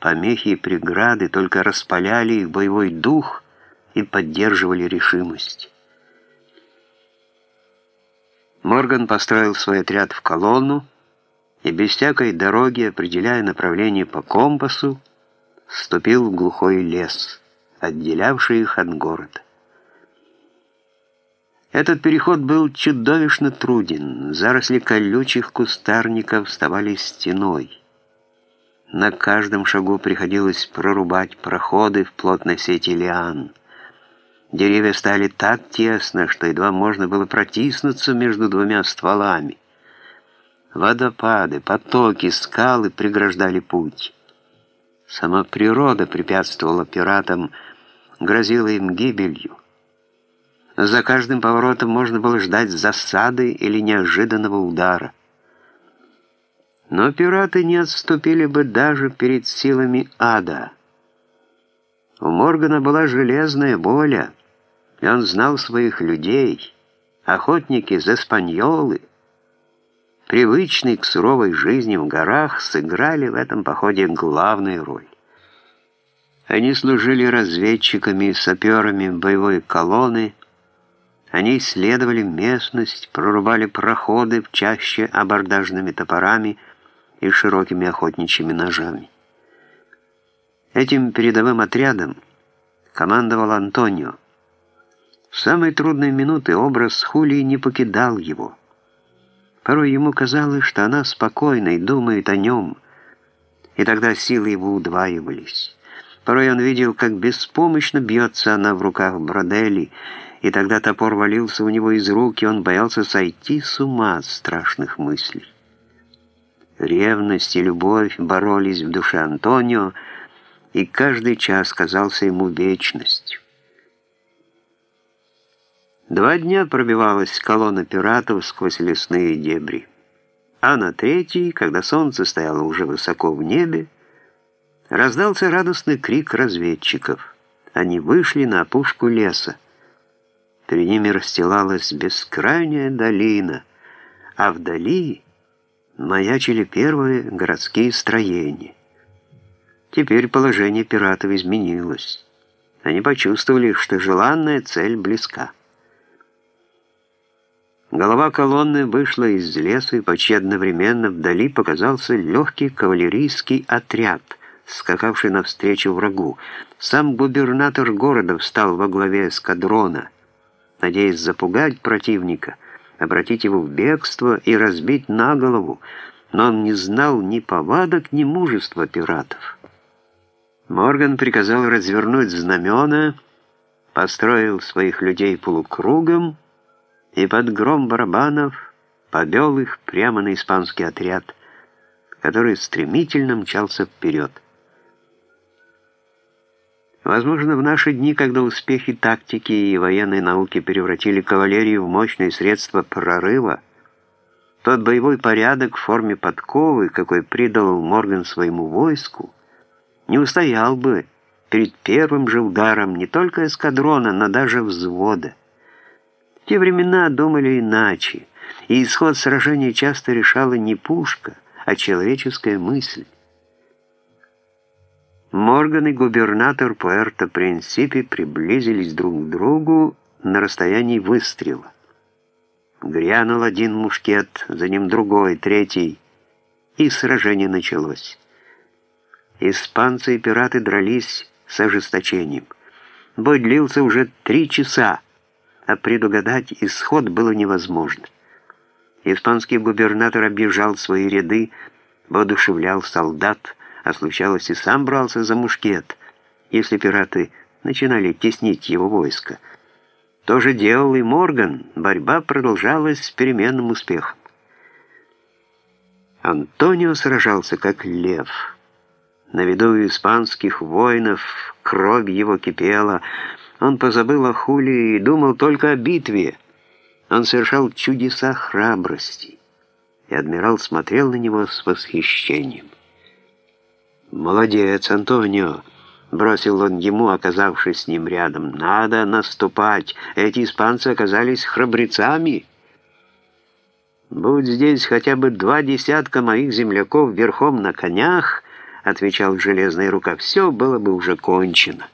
помехи и преграды только распаляли их боевой дух и поддерживали решимость. Морган построил свой отряд в колонну и без всякой дороги, определяя направление по компасу, вступил в глухой лес, отделявший их от города. Этот переход был чудовищно труден. Заросли колючих кустарников вставали стеной. На каждом шагу приходилось прорубать проходы в плотной сети лиан. Деревья стали так тесно, что едва можно было протиснуться между двумя стволами. Водопады, потоки, скалы преграждали путь. Сама природа препятствовала пиратам, грозила им гибелью. За каждым поворотом можно было ждать засады или неожиданного удара. Но пираты не отступили бы даже перед силами ада. У Моргана была железная воля, и он знал своих людей, охотники за спаньолы, привычные к суровой жизни в горах, сыграли в этом походе главную роль. Они служили разведчиками, саперами боевой колонны, они исследовали местность, прорубали проходы в чаще абордажными топорами и широкими охотничьими ножами. Этим передовым отрядом командовал Антонио. В самые трудные минуты образ Хулии не покидал его. Порой ему казалось, что она спокойна и думает о нем, и тогда силы его удваивались. Порой он видел, как беспомощно бьется она в руках Бродели, и тогда топор валился у него из рук, и он боялся сойти с ума от страшных мыслей. Ревность и любовь боролись в душе Антонио, и каждый час казался ему вечностью. Два дня пробивалась колонна пиратов сквозь лесные дебри. А на третий, когда солнце стояло уже высоко в небе, раздался радостный крик разведчиков. Они вышли на опушку леса. Перед ними расстилалась бескрайняя долина, а вдали маячили первые городские строения. Теперь положение пиратов изменилось. Они почувствовали, что желанная цель близка. Голова колонны вышла из леса, и почти одновременно вдали показался легкий кавалерийский отряд, скакавший навстречу врагу. Сам губернатор города встал во главе эскадрона — надеясь запугать противника, обратить его в бегство и разбить на голову, но он не знал ни повадок, ни мужества пиратов. Морган приказал развернуть знамена, построил своих людей полукругом и под гром барабанов повел их прямо на испанский отряд, который стремительно мчался вперед. Возможно, в наши дни, когда успехи тактики и военной науки превратили кавалерию в мощное средство прорыва, тот боевой порядок в форме подковы, какой придал Морган своему войску, не устоял бы перед первым же ударом не только эскадрона, но даже взвода. В те времена думали иначе, и исход сражения часто решала не пушка, а человеческая мысль. Морган и губернатор Пуэрто-Принсипи приблизились друг к другу на расстоянии выстрела. Грянул один мушкет, за ним другой, третий, и сражение началось. Испанцы и пираты дрались с ожесточением. Бой длился уже три часа, а предугадать исход было невозможно. Испанский губернатор объезжал свои ряды, воодушевлял солдат, а случалось и сам брался за мушкет, если пираты начинали теснить его войско. То же делал и Морган, борьба продолжалась с переменным успехом. Антонио сражался как лев. На виду испанских воинов кровь его кипела, он позабыл о Хулии и думал только о битве. Он совершал чудеса храбрости, и адмирал смотрел на него с восхищением. «Молодец, Антонио!» — бросил он ему, оказавшись с ним рядом. «Надо наступать! Эти испанцы оказались храбрецами!» «Будь здесь хотя бы два десятка моих земляков верхом на конях, — отвечал железная рука, — все было бы уже кончено.